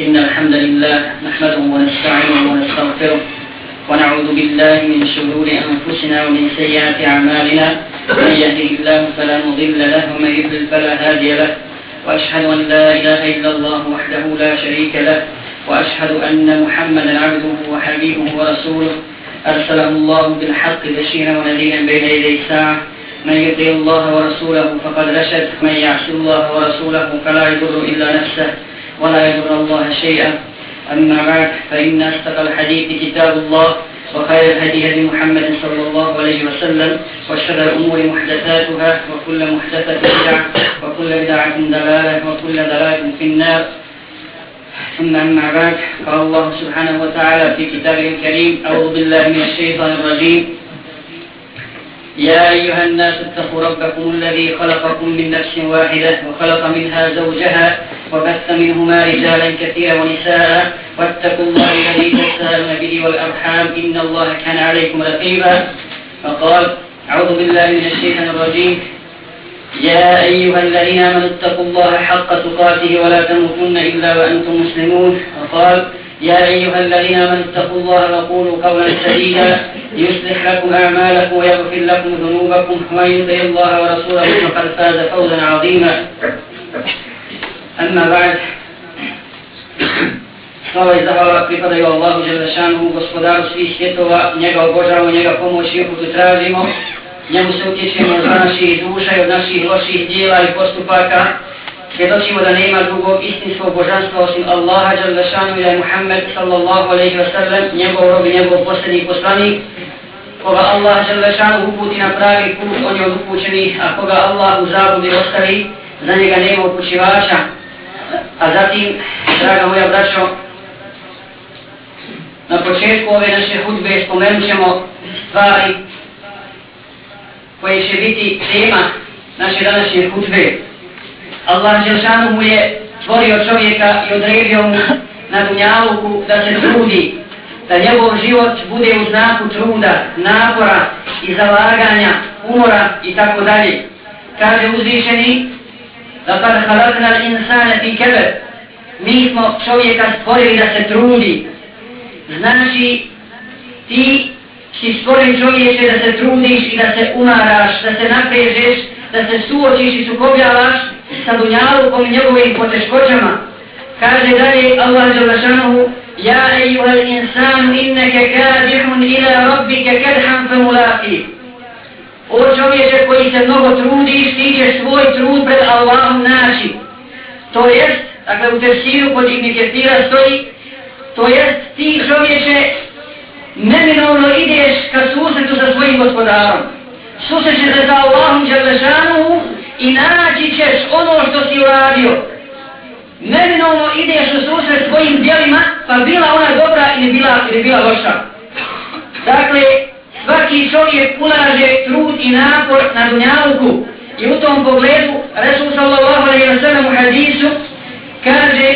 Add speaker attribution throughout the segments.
Speaker 1: إن الحمد لله نحمده ونستعينه ونستغفره ونعوذ بالله من شرور أنفسنا ومن سيئات أعمالنا. من يهده الله فلا مضل له ومن يضلل فلا هادي له. وأشهد أن لا إله إلا الله وحده لا شريك له. وأشهد أن محمدا عبده وحبيبه ورسوله. أرسله الله بالحق بشيرا ونذيرا بين يدي الساعة من يطيع الله ورسوله فقد رشد. من يعص الله ورسوله فلا يضر إلا نفسه. ولا يضر الله شيئا. أما بعد فإن أصدق الحديث كتاب الله وخير الهدي هدي محمد صلى الله عليه وسلم وشر الأمور محدثاتها وكل محدثة بدعة وكل بدعة دلالة وكل دلالة في النار. ثم أما بعد قال الله سبحانه وتعالى في كتابه الكريم أعوذ بالله من الشيطان الرجيم. يا أيها الناس اتقوا ربكم الذي خلقكم من نفس واحدة وخلق منها زوجها وبث منهما رجالا كثيرا ونساء. واتقوا الله الذي تساءلون به والأرحام. إن الله كان عليكم رقيبا. فقال أعوذ بالله من الشيطان الرجيم. يا أيها الذين آمنوا اتقوا الله حق تقاته ولا تموتن إلا وأنتم مسلمون. وقال يا أيها الذين آمنوا اتقوا الله وقولوا قولا سديدا. يصلح لكم أعمالكم ويغفر لكم ذنوبكم. ومن يطع الله ورسوله فقد فاز فوزا عظيما. أما بعد Slava i zahvala pripadaju Allahu Đelešanu, gospodaru svih svjetova, njega obožavamo, njega pomoć i uputu tražimo, njemu se utječemo od naših duša i od naših loših dijela i postupaka, svjedočimo da nema drugog istinskog božanstva osim Allaha Đelešanu i da je Muhammed sallallahu alaihi wa sallam, njegov rob i njegov posljednji poslanik, koga Allah Đelešanu uputi na pravi put, on je od upućenih, a koga Allah u zabudi ostavi, za njega nema upućivača. A zatim, draga moja braćo, na početku ove naše hudbe spomenut ćemo stvari koje će biti tema naše današnje hudbe. Allah Želšanu mu je stvorio čovjeka i odredio mu na dunjaluku da se trudi, da njegov život bude u znaku truda, napora i zalaganja, umora i tako dalje. Kaže uzvišeni, لقد خلقنا الانسان في كبد mi smo čovjeka stvorili da se trudi. Znači ti si stvoren čovječe da se trudiš i da se umaraš da se naprežeš, da se suočiš i sukobljavaš sa dunjalukom i njegovim poteškoćama. Kaže dalje Allah Đalašanohu Ja eyuha l'insanu inneke kadihun ila rabbike kadhan fe O čovječe koji se mnogo trudiš, ti ćeš svoj trud pred Allahom naći. To jest, dakle u tefsiru kod Ibn Ketira stoji, to jest ti čovječe neminovno ideš ka susretu sa svojim gospodarom. Susrećeš se sa Allahom Đalešanuhu i naći ćeš ono što si uradio. Neminovno ideš u susret svojim dijelima, pa bila ona dobra ili bila, ili bila loša. Dakle, svaki čovjek ulaže trud i napor na dunjaluku i u tom pogledu Resul sallallahu alaihi wa sallam u hadisu kaže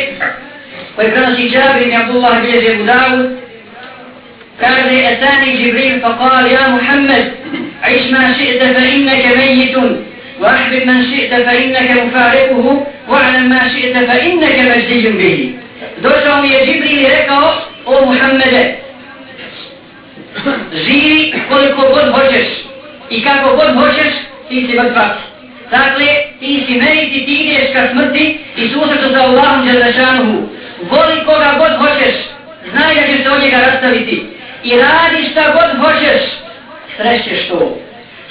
Speaker 1: koji prenosi Džabir ibn Abdullah bilježi Abu Dawud kaže Etani Jibril pa kal ja Muhammed عيش ما شئت فإنك ميت وأحبب من شئت فإنك مفارقه واعلم ما شئت فإنك مجدي به je Džibril i rekao o Muhammede živi koliko god hoćeš. I kako god hoćeš ti si mrtvac. Dakle ti si meriti ti ideš ka smrti i susreću sa Allahom Đelešanuhu. Voli koga god hoćeš znaj da ćeš se od njega rastaviti. I radi šta god hoćeš srećeš to.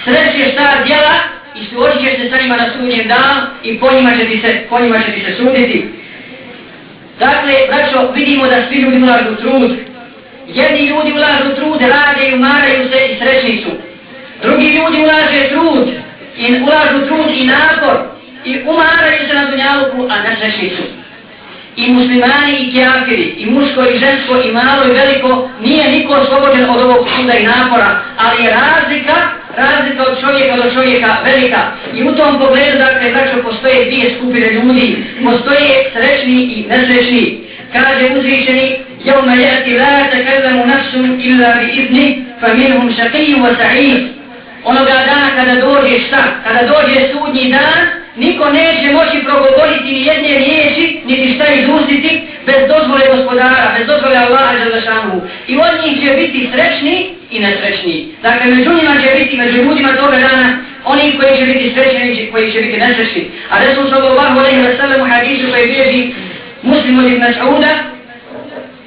Speaker 1: Srećeš ta djela i suočit ćeš se sa njima na sudnjem danu i po njima će ti se, po njima će ti se suditi. Dakle braćo vidimo da svi ljudi ulažu trud jedni ljudi ulažu trud rade i umaraju se i srećni su drugi ljudi ulaže trud i ulažu trud i napor i umaraju se na dunjaluku a nesrećni su i muslimani i kjafiri, i muško i žensko i malo i veliko, nije niko oslobođen od ovog truda i napora, ali je razlika, razlika od čovjeka do čovjeka velika. I u tom pogledu, dakle, braćo, postoje dvije skupine ljudi, postoje srećni i nesrećni. Kaže uzvišeni, يوم يأتي لا تكلم نفس إلا بإذنه فمنهم شقي وسعيد onoga dana kada dođe šta? Kada dođe sudnji dan, niko neće moći progovoriti ni jedne riječi niti šta izustiti bez dozvole gospodara, bez dozvole Allaha Đalešanu. I od njih će biti srećni i nesrećni. Dakle, među njima će biti, među ljudima toga dana, oni koji će biti srećni i koji će biti nesrećni. A Resul sallallahu alaihi wa sallam u hadisu koji bilježi muslim od Ibn Sa'uda,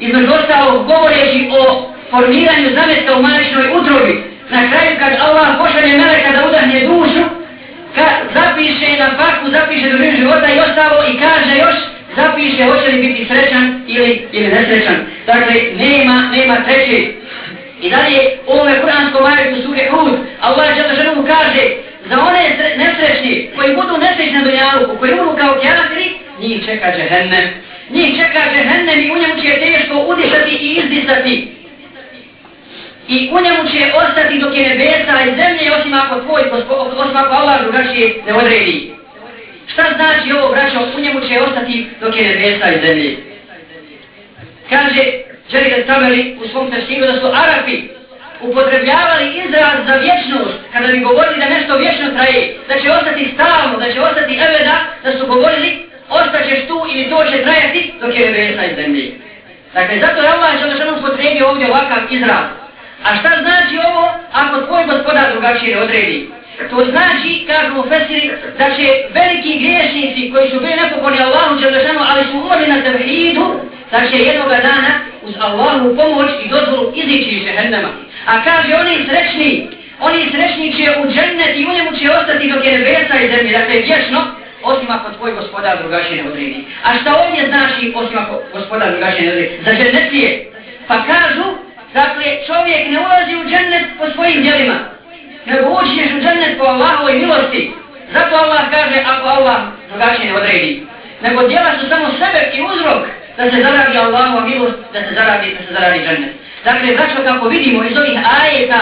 Speaker 1: između ostalog govoreći o formiranju zametka u maličnoj utrobi, na kraju kad Allah pošalje meleka da udahne dušu, ka, zapiše na faku, zapiše do života i ostalo i kaže još, zapiše hoće li biti srećan ili, ili nesrećan. Dakle, nema, nema treće. I dalje, u ovome kuranskom majetu suri Hud, Allah je ženu kaže, za one nesrećni koji budu nesrećni na dunjalu, koji budu kao kjafiri, njih čeka džehennem. Njih čeka žehennem i u njemu će teško udisati i izdisati i u njemu će ostati dok je nebesa i zemlje osim ako tvoj osim ako Allah drugačije ne odredi. Šta znači ovo braćo? U njemu će ostati dok je nebesa i zemlje. Kaže Jerry Tabeli u svom tefsiru da su Arapi upotrebljavali izraz za vječnost kada bi govorili da nešto vječno traje, da će ostati stalno, da će ostati eveda, da su govorili ostaćeš tu ili to će trajati dok je nebesa i zemlje. Dakle, zato je Allah Želešanu potrebi ovdje ovakav izraz. A šta znači ovo ako tvoj gospodar drugačije ne odredi? To znači, kažu u Fesiri, da će veliki griješnici koji su bili nepokorni Allahu Đelešanu, ali su umrli na tevhidu, da će jednoga dana uz Allahu pomoć i dozvolu izići iz žehennema. A kaže, oni srećni, oni srećni će u džennet i u njemu će ostati dok je nebesa i zemlje, dakle vječno, osim ako tvoj gospodar drugačije ne odredi. A šta ovdje znači, osim ako gospodar drugačije ne odredi? Za džennetlije. Pa kažu, Dakle, čovjek ne ulazi u džennet po svojim djelima, nego učiš u džennet po Allahovoj milosti. Zato Allah kaže, ako Allah drugačije ne odredi. Nego djela su samo sebe i uzrok da se zaradi Allahova milost, da se zaradi, da se zaradi džennet. Dakle, braćo, kako vidimo iz ovih ajeta,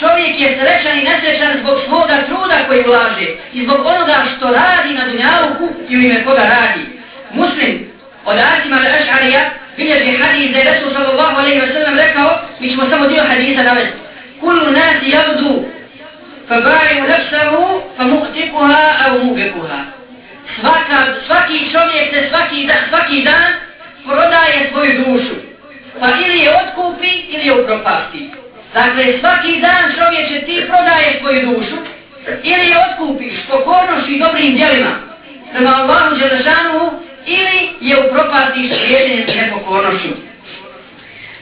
Speaker 1: čovjek je srećan i nesrećan zbog svoga truda koji ulaže i zbog onoga što radi na dunjavuku i u ime koga radi. Muslim, od Asima al-Aš'arija, bilježi hadis da je Resul sallallahu alaihi wa sallam rekao, mi ćemo samo dio hadisa navesti. Kullu nasi javdu, fa nefsahu, fa muhtikuha, au mubikuha. Svaka, svaki čovjek se svaki, da, svaki dan prodaje svoju dušu. Pa ili je otkupi, ili je upropasti. Dakle, svaki dan čovječe ti prodaje svoju dušu, ili je otkupiš pokornošću i dobrim djelima. Prema Allahu Đelešanu, ili je u vježenjem i s nepokornošću.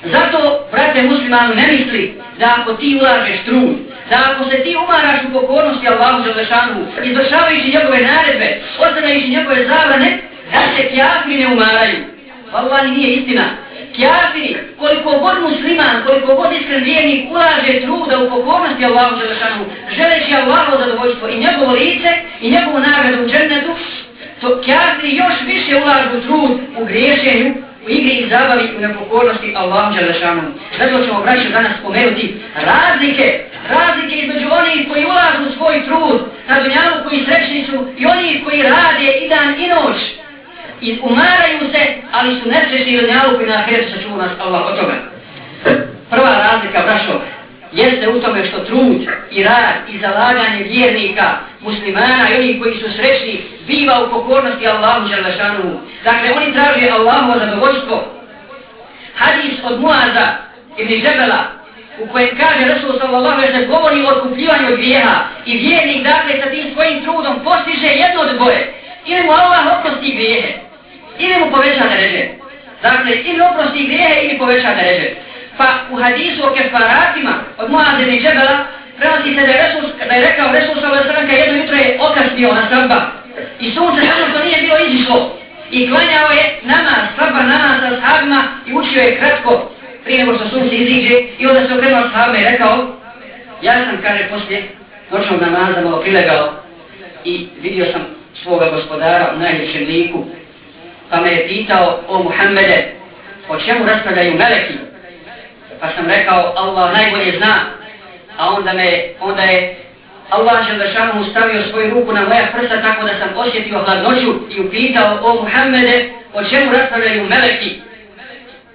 Speaker 1: Zato, brate muslimanu, ne misli da ako ti ulažeš trud, da ako se ti umaraš u pokornosti Allahu Đelešanu, izvršavajući njegove naredbe, ostavljajući njegove zabrane, da se kjafri ne umaraju. Wallahi nije istina. Kjafiri, koliko god musliman, koliko god iskren vjernik ulaže truda u pokornosti Allahu Đelešanu, želeći Allahu zadovoljstvo i njegovo lice i njegovu nagradu u džennetu, to kjafiri još više ulažu trud u griješenju, u igri i zabavi u nepokornosti Allahu Đelešanu. Zato ćemo braću danas spomenuti razlike, razlike između onih koji ulažu svoj trud na dunjalu koji srećni su i onih koji rade i dan i noć. I umaraju se, ali su nesrećni na dunjalu koji na ahiretu sačuvu nas Allah od toga. Prva razlika, brašo, jeste u tome što trud i rad i zalaganje vjernika, muslimana i onih koji su srećni, biva u pokornosti Allahu Đalešanu. Dakle, oni traže Allahu zadovoljstvo. Hadis od Muaza ibn Žebela, u kojem kaže Resul sallallahu alaihi sallam, govori o otkupljivanju od grijeha i vjernik, dakle, sa tim svojim trudom postiže jedno od dvoje. Ili mu Allah oprosti grijehe, ili mu poveća nereže. Dakle, ili oprosti grijehe, ili poveća nereže. Pa u hadisu o kefaratima od Muaza ibn Džebela prenosi se da je, Resul, da je rekao Resul sallallahu alejhi ve jedno jutro je okasnio na sabba, I sunce samo što nije bilo izišlo. I klanjao je namaz, sabba namaz sa sahabima i učio je kratko prije nego što sunce iziđe. I onda se okrenuo sahabima i rekao, ja sam, kaže, poslije noćnog namaza malo prilegao i vidio sam svoga gospodara u najljepšem liku. Pa me je pitao, o Muhammede, o čemu raspravljaju meleki? Pa sam rekao, Allah najbolje zna. A onda, me, onda je Allah je Želešanu stavio svoju ruku na moja prsa tako da sam osjetio hladnoću i upitao o Muhammede o čemu raspravljaju meleki.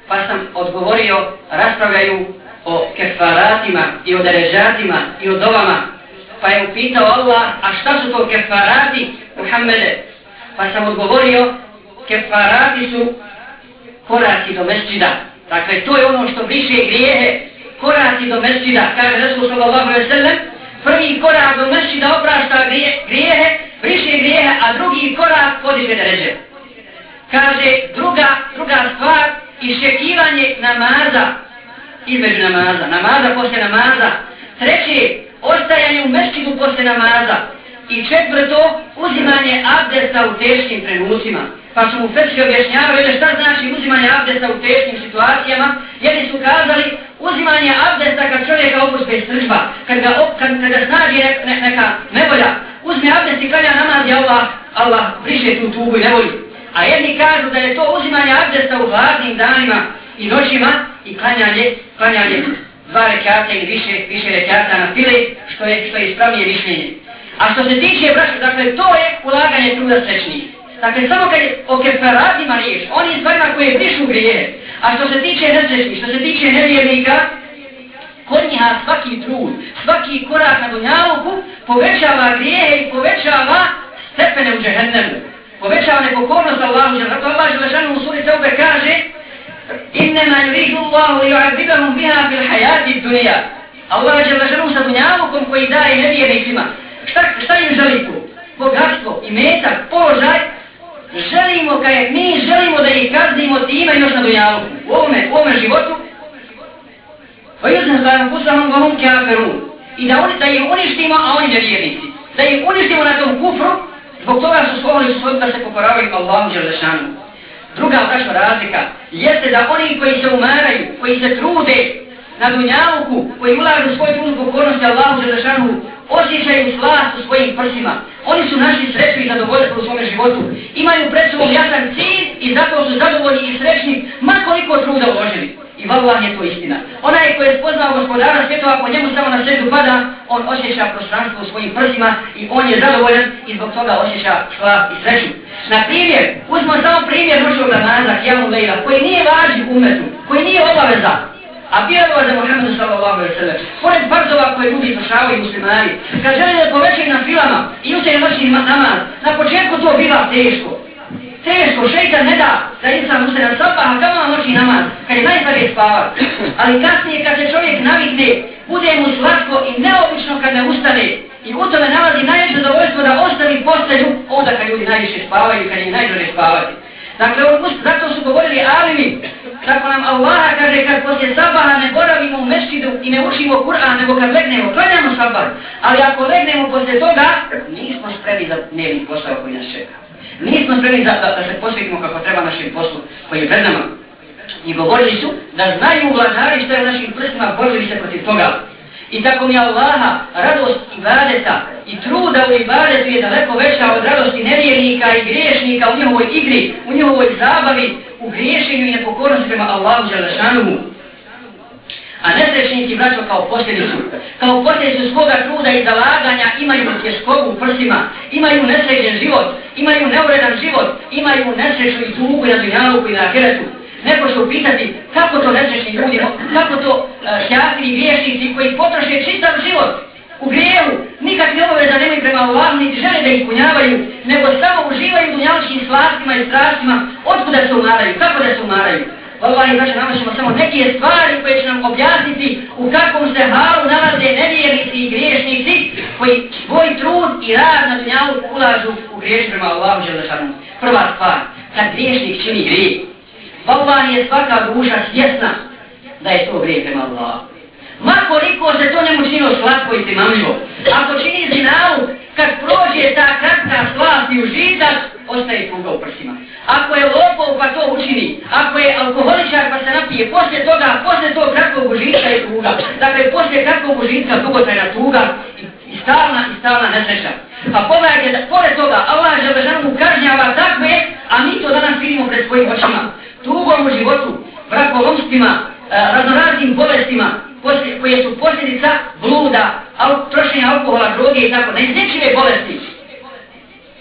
Speaker 1: Pa sam odgovorio, raspravljaju o kefaratima i o derežatima i o dovama. Pa je upitao Allah, a šta su to kefarati Muhammede? Pa sam odgovorio, kefarati su koraci do mesđida. Dakle, to je ono što briše grijehe, koraci do mesđida. Kaže Resul sallallahu alaihi sallam, prvi korak do mesđida oprašta grijehe, briše grijehe, a drugi korak podiže da. Kaže, druga, druga stvar, iščekivanje namaza, između namaza, namaza posle namaza. Treće, ostajanje u mesđidu posle namaza. I četvrto, uzimanje abdesta u teškim trenucima. Pa su mu Fetski objašnjavali šta znači uzimanje abdesta u teškim situacijama. Jedni su kazali uzimanje abdesta kad čovjeka opuspe sržba, kad ga, kad, kad ga snađi ne, ne, neka nevolja. Uzme abdest i kalja namaz i Allah, Allah briše tu tugu i nevolju. A jedni kažu da je to uzimanje abdesta u hladnim danima i noćima i klanjanje, klanjanje dva rekata ili više, više rekata na file, što je, što je ispravnije mišljenje. A što se tiče braća, dakle, to je ulaganje truda srećnih. Dakle, samo kad je o keferatima riječ, oni stvarima koje brišu grije. A što se tiče nesrećnih, što se tiče nevjernika, kod njiha svaki trud, svaki korak na dunjaluku povećava grijehe i povećava stepene u džehennemu. Povećava nepokornost Allahu džehennemu. Zato Allah Želešanu u suri Teube kaže Innema yuridu Allahu li yu'adzibahum biha fil hayati dunya. Allah Želešanu sa dunjalukom koji daje nevjernicima. Šta, šta im želi tu? Bogatstvo, imetak, položaj, želimo, kaj mi želimo da ih kaznimo time još na dunjalu, u ovome, u ovome životu, pa još ne znam, kusamom vahum kaferun, i da, oni, da ih uništimo, a oni nevjernici, da ih uništimo na tom kufru, zbog toga su slovili su da se pokoravaju Allahom Đerlešanu. Druga vraća razlika jeste da oni koji se umaraju, koji se trude na dunjaluku, koji ulažu svoj trud pokornosti Allahu Đelešanu, osjećaju slast u svojim prsima. Oni su naši sreću i zadovoljstvo u svome životu. Imaju pred sobom jasan cilj i zato su zadovoljni i srećni, makoliko truda uložili. I vallah je to istina. Onaj koji je spoznao gospodara svjetova, ako njemu samo na sredu pada, on osjeća prostranstvo u svojim prsima i on je zadovoljan i zbog toga osjeća slast i sreću. Na primjer, uzmo samo primjer noćnog namaza, Kjamu Lejla, koji nije važi umetu, koji nije obaveza, A vjerova za Muhammedu sallallahu alaihi sallam, pored farzova koje ljudi izvršavaju muslimani, kad žele da povećaju na filama i uče noćni namaz, na početku to biva teško. Teško, šeitan ne da da insan ustane na sabah, a kamo na noćni namaz, kad je najstarije spavat. Ali kasnije kad se čovjek navikne, bude mu slatko i neobično kad ne ustane i u tome nalazi najveće zadovoljstvo da ostavi postelju onda kad ljudi najviše spavaju, kad je najdraže spavati. Dakle, zato su govorili alimi, kako nam Allah kaže kad poslije sabaha ne boravimo u mešćidu i ne učimo Kur'an, nego kad legnemo, klanjamo sabah. Ali ako legnemo poslije toga, nismo spremni za dnevni posao koji nas čeka. Nismo spremni za, da, da se posvetimo kako treba našem poslu koji je pred nama. I govorili su da znaju vladari što je našim prstima, borili se protiv toga. I tako mi Allaha radost ibadeta i truda u ibadetu je daleko veća od radosti nevjernika i griješnika u njihovoj igri, u njihovoj zabavi, u griješenju i nepokornosti prema Allahu Đalešanuhu. A nesrećnici vraćaju kao posljedicu. Kao posljedicu svoga truda i zalaganja imaju tjeskovu u prsima, imaju nesređen život, imaju neuredan život, imaju nesreću i tugu na dunjalu i na ahiretu. Neko će upitati kako to nesrećni ljudi, kako to uh, e, jafiri griješnici koji potroše čitav život u grijevu, nikakve obaveza nemaju prema Allahu, niti žele da ispunjavaju, nego samo uživaju u dunjaličkim slastima i strastima, otkuda se umaraju, kako da se umaraju. Wallahi, znači, nama ćemo samo neke stvari koje će nam objasniti u kakvom se halu nalaze nevjernici i griješnici koji svoj trud i rad na dunjalu ulažu u griješ prema Allahu Đelešanu. Prva stvar, kad griješnik čini grijeh, Allah je svaka duša svjesna da je to grije prema Allah. Ma koliko se to njemu činilo slatko i primamljivo. Ako čini zinalu, kad prođe ta kratka slast i užitak, ostaje tuga u prsima. Ako je lopov pa to učini, ako je alkoholičar pa se napije, poslije toga, poslije tog kratkog užitka je tuga. Dakle, poslije kratkog užitka dugotrajna tuga i stalna i stalna nesreća. Pa pogledajte, da, pored toga, Allah je mu kažnjava takve, a mi to danas vidimo pred svojim očima tugom u životu, brakolomstvima, e, raznoraznim bolestima koje su posljedica bluda, al, trošenja alkohola, droge i tako, neiznečive bolesti.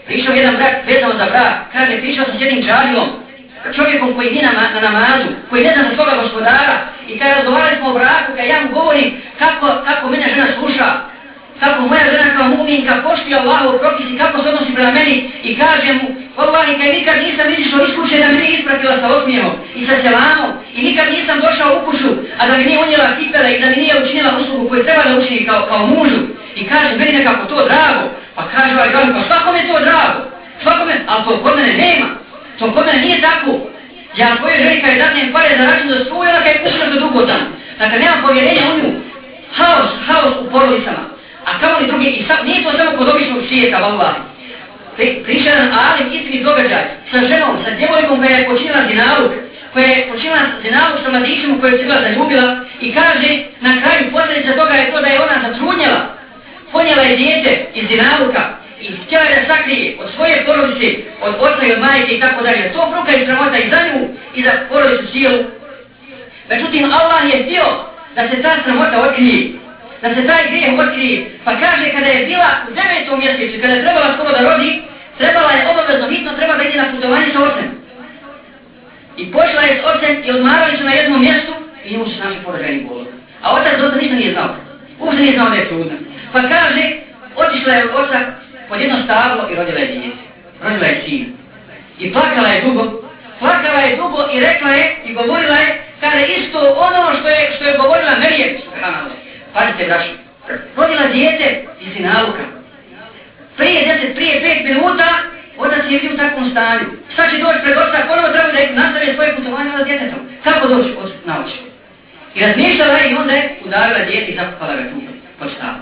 Speaker 1: Pričao jedan brak vezano za brak, kaže, pričao sam s jednim čarijom, čovjekom koji nije na, na namazu, koji ne zna za svoga gospodara, i kada razgovarali smo o braku, kada ja mu govorim kako, kako mene žena sluša, kako moja žena kao muminka poštuje Allahov propis i kako se odnosi prema meni i kaže mu, Wallahi, kaj nikad nisam izišao iz kuće da me nije ispratila sa osmijehom i sa selamom i nikad nisam došao u kuću, a da mi nije unijela cipela i da mi nije učinila uslugu koju treba da učini kao, kao mužu. I kaže, meni nekako to drago. Pa kaže ovaj gledam, pa svakom je to drago. Svakom je, ali to kod mene nema. To kod mene nije tako. Ja tvoje ženi kada je datnem pare za račun za struju, ona kada je kuća za dugo dan. Dakle, nema povjerenja u nju. Haos, haos u porodicama. A kamo li drugi, i sad, nije to samo kod običnog svijeta, vallahi. Priča nam Alim istini događaj sa ženom, sa djevojkom koja je počinila zinaluk, koja je počinila zinaluk sa mladićem koju se bila zaljubila i kaže na kraju posljedica toga je to da je ona zatrudnjela. Ponijela je dijete iz zinaluka i htjela je da sakrije od svoje porodice, od oca i od majke i tako dalje. To bruka i sramota i za nju i za porodicu cijelu. Međutim, Allah je htio da se ta sramota otkrije da se taj grijeh otkrije. Pa kaže kada je bila u devetom mjesecu, kada je trebala skoro da rodi, trebala je obavezno hitno, treba da ide na putovanje sa ocem. I pošla je s ocem i odmarali su na jednom mjestu i njemu su našli porođeni bolo. A otac do ništa nije znao. Uopšte nije znao da je trudna. Pa kaže, otišla je od oca pod jedno stablo i rodila je djece. Rodila je sin. I plakala je dugo. Plakala je dugo i rekla je i govorila je kada isto ono što je, što je govorila Merijem. Subhanallah. Pazite, braši, rodila dijete iz sinaluka. Prije deset, prije pet minuta, otac je bio u takvom stanju. Šta će doći pred oca, ponovo treba da nastavi svoje putovanje od djetetom. Kako doći od nauči? I razmišljala je i onda je udarila djete i zakupala ga tu pod stavu.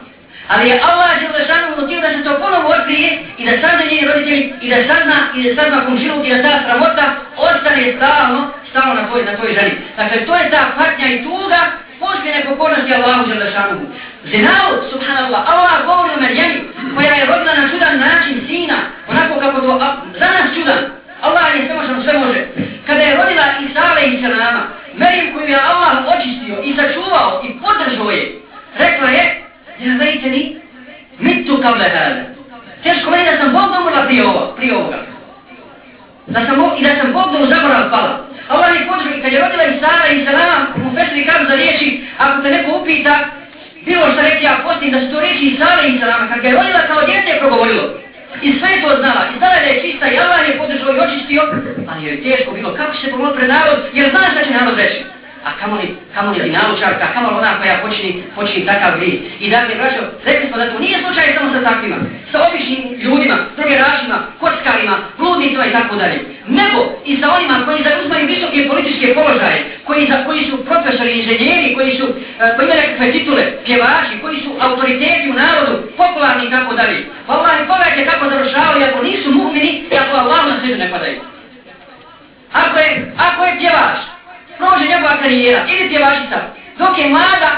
Speaker 1: Ali je Allah je ulešanu motiv da se to ponovo otkrije i da sazna njeni roditelji i da sazna i da sazna komšiluk i da ta sramota ostane stalno, stalno na toj, na toj ženi. Dakle, to je ta patnja i tuga poslije nepokornosti Allahu Želešanu. Zinao, subhanallah, Allah govori o Merjemi, koja je rodila na čudan način sina, onako kako to, a, za nas čudan. Allah je svemoćan, sve može. Kada je rodila Isale i Salama, Merjem koju je Allah očistio i sačuvao i podržao je, rekla je, ja vejte ni, mitu kao lehale. Teško meni da sam Bog umrla prije, ovo, prije ovoga. Da sam, I da sam potpuno zaborav pala. Allah ovaj je podržao i kad je rodila Isara i Salama, u Fesri kažu za riječi, ako te neko upita, bilo što reći ja postim da su to riječi Isara i Salama, kad ga je rodila kao djete je progovorilo. I sve je to znala, i znala da je čista i Allah je podržao i očistio, ali joj je teško bilo kako će se pomogli pred narod, jer zna šta će narod reći a kamoli, kamoli dinalučarka, kamoli ona koja počini, počini takav grih. I dakle, braćo, rekli smo da to nije slučaj samo sa takvima, sa običnim ljudima, drugerašima, kockarima, bludnicima i tako dalje. Nego i sa onima koji zauzmaju visoke političke položaje, koji, za, koji su profesori, inženjeri, koji su, uh, koji imaju nekakve titule, pjevači, koji su autoriteti u narodu, popularni i tako dalje. Pa Allah, pogledajte kako završavaju, ako nisu muhmini, tako Allah na sredu ne padaju. Ako je, ako je pjevač, prođe njegova karijera ili pjevačica, dok je mlada,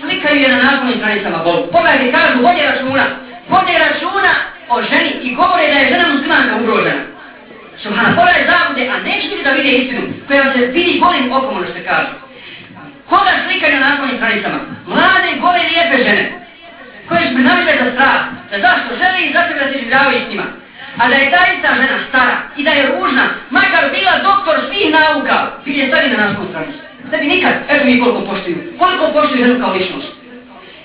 Speaker 1: slikaju je na naslovnim stranicama bolu. Pogledajte, kažu, vode računa, vode računa o ženi i govore da je žena muslimanka ugrožena. Subhana, pogledaj zabude, a neće biti da vide istinu, koja se vidi golim okom, ono što kažu. Koga slikaju na naslovnim stranicama? Mlade, gole, lijepe žene, koje su prenavile za strah, da zašto žele i zato da se življavaju s njima. A da je ta ista žena stara i da je ružna, makar bila doktor svih nauka, bilje je stavi na našu stranicu. Da bi nikad, eto mi koliko poštuju, koliko poštuju ženu kao ličnost.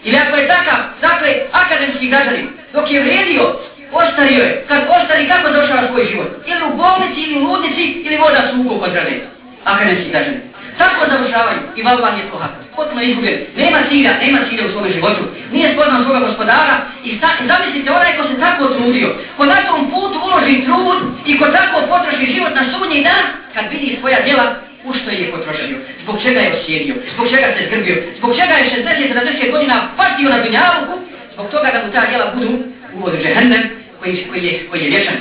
Speaker 1: Ili ako je takav, dakle, akademski građanin, dok je vrijedio, ostario je, kad ostari, kako završava svoj život? Ili u bolnici, ili u ludnici, ili voda suku kod grade. Akademski građanin. Tako završavaju i valvan je pohak. Potpuno izgubljen. Nema cilja, nema cilja u svome životu. Nije spoznao svoga gospodara i, sta, zamislite onaj ko se tako trudio, ko na tom putu uloži trud i ko tako potroši život na sudnji dan, kad vidi svoja djela, u što je potrošio, zbog čega je osjedio, zbog čega se zgrbio, zbog čega je 60-70 godina patio na dunjavuku, zbog toga da mu ta djela budu u vodu džehendem koji, koji, je, koji je vječan.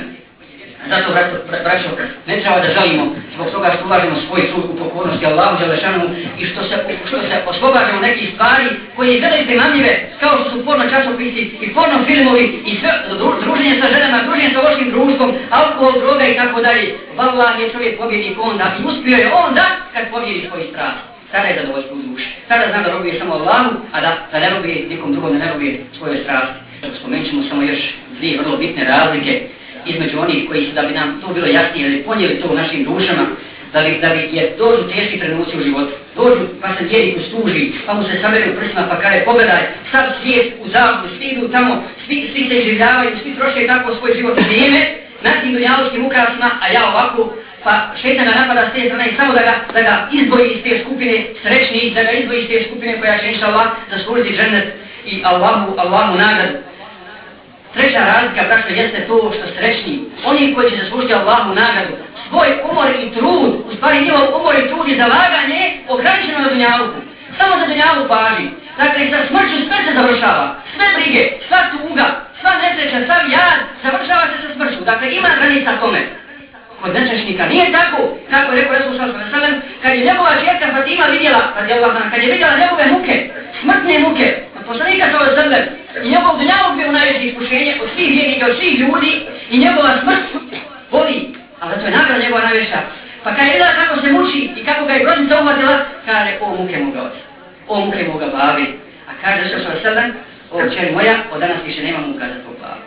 Speaker 1: Zato, braćo, braćo, ne treba da žalimo zbog toga što ulažemo svoj trud u pokornosti Allahu Đalešanu i što se, što se oslobađamo nekih stvari koje izgledaju primamljive kao što su porno časopisi i porno filmovi i sve, druženje sa ženama, druženje sa loškim društvom, alkohol, droga i tako dalje. Allah je čovjek pobjednik onda i uspio je onda kad pobjedi svoj strah. Tada je zadovoljstvo u duši. Tada zna da robije samo Allahu, a da, da ne robije nikom drugom, da ne robije svoje strasti. Spomenut ćemo samo još dvije vrlo bitne razlike između onih koji su da bi nam to bilo jasnije ili ponijeli to u našim dušama, da bi, da bi je dođu teški trenuci u životu. Dođu pa se vjeri služi, pa mu se sabere u prsima pa kare pogledaj, sad svijet u zavodu, svi idu tamo, svi, svi se življavaju, svi troše tako svoj život i vrijeme na tim dunjaloškim ukrasima, a ja ovako pa šeitan napada s te strane i samo da ga, da ga izdvoji iz te skupine srećni, da ga izdvoji iz te skupine koja će inša Allah zaslužiti ženet i Allahu, Allahu nagradu. Treća razlika, braćo, jeste to što srećni, oni koji će zaslužiti Allahu nagradu, svoj umor i trud, u stvari njihov umor i trud i zalaganje, ograničeno na dunjaluku. Samo za dunjalu paži. Dakle, sa smrću sve se završava. Sve brige, sva tuga, sva nesreća, sav jad, završava se sa smrću. Dakle, ima granica tome. Kod nesrećnika nije tako, kako je rekao Resul Sallallahu Alaihi kad je njegova čerka Fatima vidjela, radijallahu anha, kad je vidjela njegove muke, smrtne muke, od poslanika sa Alaihi i njegov dunjavog bio najveće iskušenje od svih vjernika, od svih ljudi, i njegova smrt boli, ali zato je nagrada njegova najveća. Pa kad je vidjela kako se muči i kako ga je groznica uhvatila, kaže, o muke moga oca, o muke moga babi. A kaže Resul Sallallahu Alaihi o čer moja, od danas više nema muka za tvoj babi.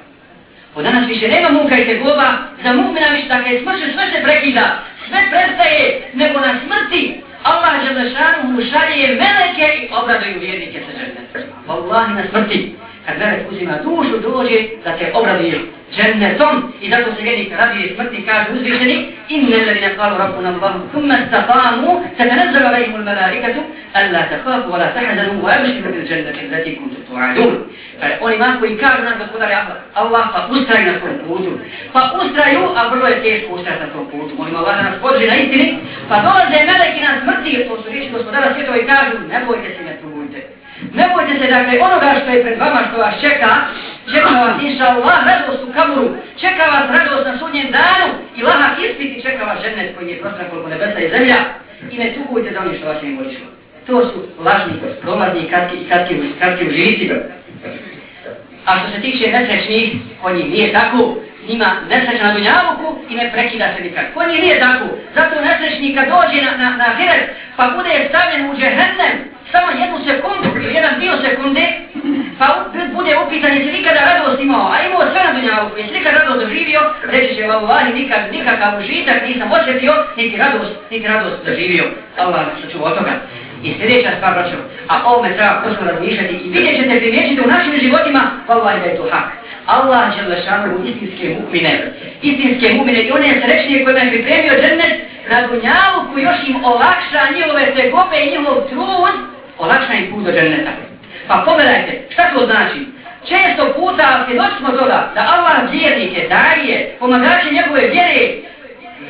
Speaker 1: Od danas više nema muka i tegoba, za mu'mina više, dakle, smrće sve se prekida, sve prestaje, nego na smrti Allah Đelešanu mu šalje meleke i obraduju vjernike sa džennetom. Wallahi na smrti, kad melek uzima dušu, dođe da te obradi džennetom i zato se vjernik radije smrti kaže uzvišeni inne ladine kalu rabbuna Allahu thumma staqamu tatanazzalu alaihimu al-malaikatu alla takhafu wa la tahzanu wa abshiru bil dženneti allati kuntu tu'adun. Pa kaže, oni ma koji kažu nam gospodar Allah, pa ustraju na svom putu. Pa ustraju, a vrlo je teško ustrati na svom putu. Molim Allah da nas podrži na istini. Pa dolaze meleki na smrti, to su riječi gospodara svjetova i kažu, ne bojte se, ne trubujte. Ne bojte se, dakle, onoga što je pred vama, što vas čeka, čeka vas, inša Allah, radost u kaburu, čeka vas radost na sudnjem danu. I lahak ispiti čeka vas ženet koji je prostran koliko nebesa i zemlja. I ne tugujte za onim što vas je imolišlo. To su lažni, domazni i kratki, i kratki, kratki užici. A što se tiče nesrećnih, kod njih nije tako, njima nesreća na dunjavuku i ne prekida se nikad. Kod njih nije tako, zato nesrećni kad dođe na, na, na hiret, pa bude stavljen u džehennem, samo jednu sekundu ili jedan dio sekunde, pa bude upitan jesi nikada radost imao, a imao sve na dunjavuku, jesi nikada radost doživio, reći će vallahi nikad nikakav užitak nisam osjetio, niti radost, niti radost doživio. Allah nas sačuva od toga. I sljedeća stvar, braćo, a ovome treba posle razmišljati i vidjet ćete, primjećite u našim životima, vallahi da je to hak. Allah će lešanu u istinske mu'mine, istinske mu'mine i one srećnije koje je pripremio džennet na dunjavu koji još im olakša njihove tegobe i njihov trud, olakša im put do dženneta. Pa pogledajte, šta to znači? Često puta svjedoči smo toga da Allah vjernike daje, pomagače njegove vjere,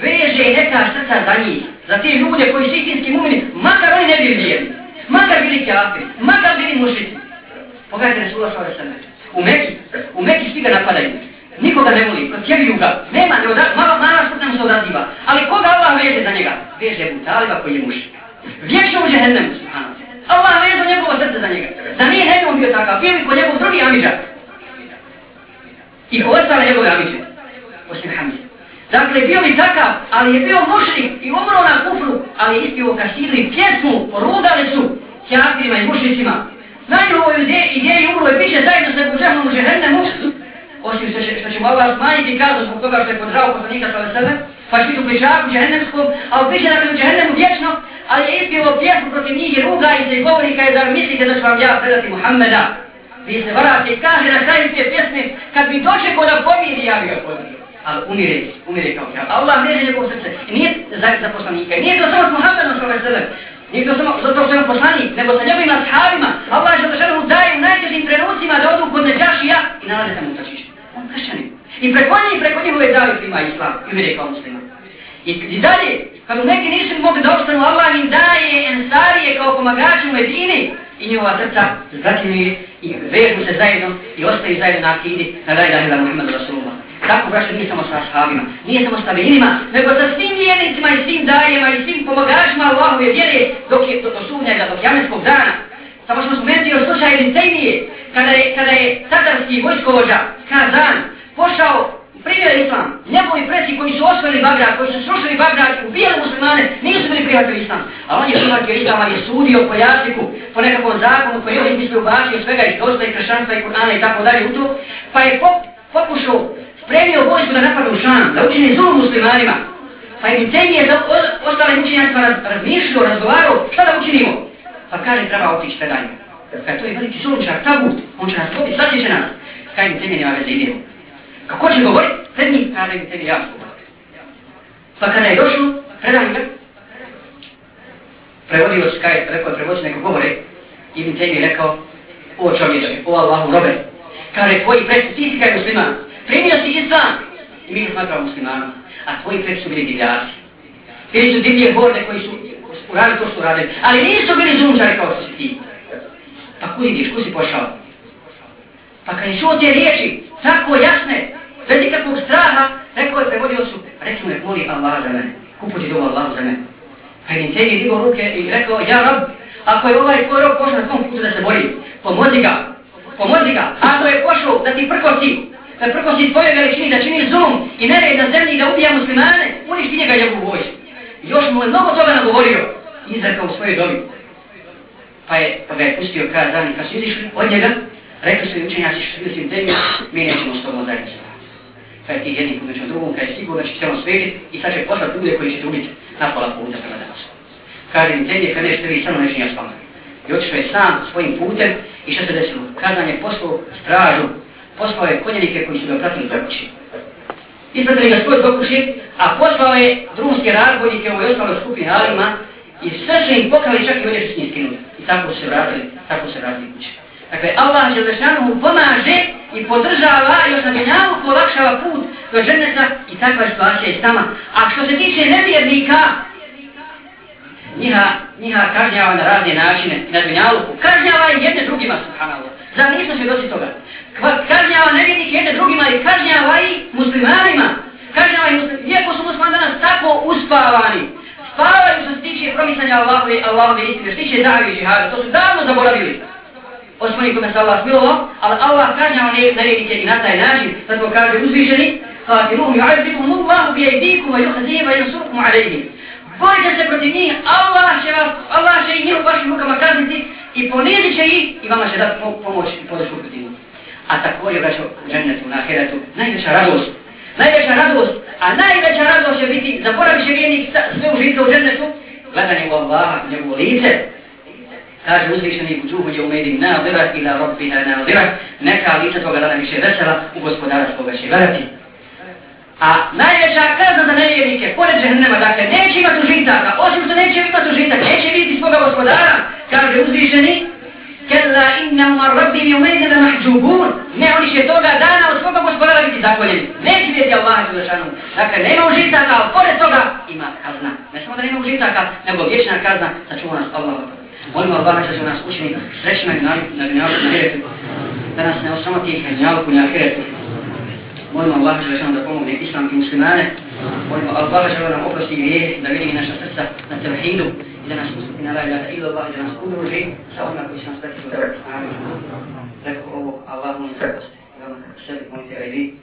Speaker 1: veže neka srca za njih, za te ljude koji su istinski mumini, makar oni ne bili vjerni, makar bili kafiri, makar bili mušici. Pogledajte Resulullah s.a.v. U Meki, u Meki svi ga napadaju. Nikoga ne voli, procjeviju ga. Nema, ne oda, mala, mala srca mu se odaziva. Ali koga Allah veže za njega? Veže mu taliba koji je mušik. Vječno u džehennemu, subhanahu. Allah veže njegovo srce za njega. Da nije ne bio takav, bio bi ko njegov drugi amiđa. I ko ostale njegove amiđe. Osim Hamid. Dakle, bio bi takav, ali je bio mušnik i umro na kufru, ali je ispio kasidri pjesmu, porudali su kjafirima i mušnicima. Znaju ovoj ideji umro i bit će zajedno sa Ebu u žehennemu, osim što, će, što ćemo Allah smanjiti kaznu zbog toga što je podrao poslanika sa sebe, pa će biti u pečaku džahennemskom, a bit će dakle u vječno, ali je ispio pjesmu protiv njih i ruga i se govori kaj zar mislite da ću vam ja predati Muhammeda. Vi se varate i kaže na kraju te pjesme, kad bi dočeko da pomiri, ja bi ga pomirio. Ali umire, umire kao kjava. Allah ne njegov srce. I nije za, za poslanika. Nije to samo s Muhammedom sa sebe. Nije to samo zato što je poslanik, nego sa njegovim ashabima. Allah je što mu daje u najtežim trenucima da odu kod Neđašija i nalaze tamo utočište. On kršćanin. I preko njih, preko njihove zavi prima islam i umire kao muslim. I, I dalje, kad neki nisu mogli da opstanu, Allah im daje ensarije kao pomagači u Medini i njihova srca zbratimuje i vežu se zajedno i ostaju zajedno na akidi na rajda Hila Muhammadu Rasulullah. Tako, braćo, nije samo sa ashabima, nije samo sa tabiinima, nego sa svim vjernicima i svim dajima i svim pomagačima Allahove vjere dok je do, do sudnjega, do jamenskog dana. Samo smo spomenuti o slučaju Ibn kada je, kada je tatarski vojskovođa Kazan pošao primjer islam. Njegovi preci koji su osvojili Bagdad, koji su srušili Bagdad ubijali muslimane, nisu bili prijatelji islam. A on je prihvatio islam, ali je sudio po jaziku, po nekakvom zakonu koji je on izmislio svega iz dosta i kršanstva i Kur'ana i tako dalje u to. Pa je pokušao spremio vojsku da napadnu Šam, da učini zulu muslimanima. Pa i Temi je za ostale učenjacima raz, razmišljio, razgovarao, šta da učinimo? Pa kaže, treba otići predanje. Kaže, to je veliki sunčar, tagut, on će nas pobiti, sasjeće nas. Kaže, mi Temi nema veze, idemo. Kako će govoriti? Pred njim, a mi Temi ja ću govoriti. Pa kada je došlo, predanje ga, prevodio se, kaj, rekao je prevoditi neko govore, Ibn Temi je rekao, o čovječe, o Allahu robe, kaže, tvoji predsi, ti si kaj musliman, primio si islam, i mi ga smatramo muslimanom, a tvoji predsi su bili divljaci. Bili su divlje horde koji su uradili to što uradili, ali nisu bili zunčari kao što si ti. Pa kuda ideš, kuda si pošao? Pa kad je čuo te riječi, tako jasne, bez ikakvog straha, rekao je prevodio su, reci mu nek moli Allah za mene, kuputi dobu Allahu za mene. Pa je Temi digao ruke i rekao, ja rab, ako je ovaj tvoj rob pošao na svom putu da se bori, pomozi ga, pomozi ga. Ako je pošao da ti prkosi, da prkosi tvoje veličini, da čini zulum i nered na zemlji da ubija muslimane, uništi njega njegovu vojsku. Još mu je mnogo toga nagovorio, izrekao u svojoj dobi. Pa je, pa ga je pustio kada zani, kad su izišli od njega, rekli su im učenjaci što su bili Temi, mi nećemo s tobom zajedno se Kaj pa ti jednim putem drugom, kaj sigurno će se on svetiti i sad će poslati ljude koji će te ubiti na pola puta prema Damasku. Kaže im tebi, kad nešto vi samo neće nije spavati. I otišao je sam svojim putem i što se desilo? Kazan je poslao stražu, poslao je konjenike koji su ga pratili do kući. Ispratili ga skoro do kući, a poslao je drumske razbojnike u ovoj ostaloj skupini alima i sve su im pokrali čak i odjeću s njim skinuli. I tako su se vratili, tako su se vratili kući. Dakle, Allah Želešanu mu pomaže i podržava još na genjalu olakšava put do ženeta i takva situacija je s nama. A što se tiče nevjernika, njiha, njiha kažnjava na razne načine na dunjaluku. Kažnjava i jedne drugima, subhanallah. Zar nismo svjedoci toga? Kažnjava nevjernike jedne drugima i kažnjava i muslimanima. Kažnjava i muslimanima. Iako su muslimani danas tako uspavani, spavaju što se tiče promisanja Allahove, Allahove istine, što se tiče davi i džihada, to su davno zaboravili Osmani kome se Allah smilovo, ali Allah kažnjava nevjednike i na taj način, zato kaže uzvišeni, قاتلوهم يعذبهم الله بأيديكم ويخزيهم وينصركم عليهم Borite se protiv njih, Allah će vas, Allah će i njih u vašim rukama kazniti i ponizit će ih i vama će dati pomoć i podršku protiv njih. A također vraću u džennetu, na ahiretu, najveća radost, najveća radost, a najveća radost će biti, zaboravit će vijenik sve užitke u džennetu, gledanje u Allaha, njegovo lice, kaže uzvišeni u je umedim nadira ila robbiha nadira, neka lica toga dana više vesela u gospodara svoga će verati. A najveća kazna za nevjernike, pored džehennema, dakle, neće imati užitaka, osim što neće imati užitak, neće vidjeti svoga gospodara, kaže uzvišeni, Kella inna umar rabbi mi umejne da mahđubun. Ne, oni će toga dana od svoga gospodara biti zakoljeni. Neće vidjeti Allah Đelešanu. Dakle, nema užitaka, ali pored toga ima kazna. Ne samo da nema užitaka, nego vječna kazna, sačuva nas Allah. Molimo Allah da nas učini srećima na, dunjalu i na, na, da nas ne osamoti na dunjaluku, na ahiretu. Molimo Allah da pomogne islam i muslimane. Molimo Allah da nam oprosti grije, da vidi naša srca na tevhidu i da nas usputi na la ilaha illa Allah i da nas udruži sa onima koji će nas prati u tebe. Amin. Rekao ovo, Allah mu je srposti. Sebi, molite ga i vi.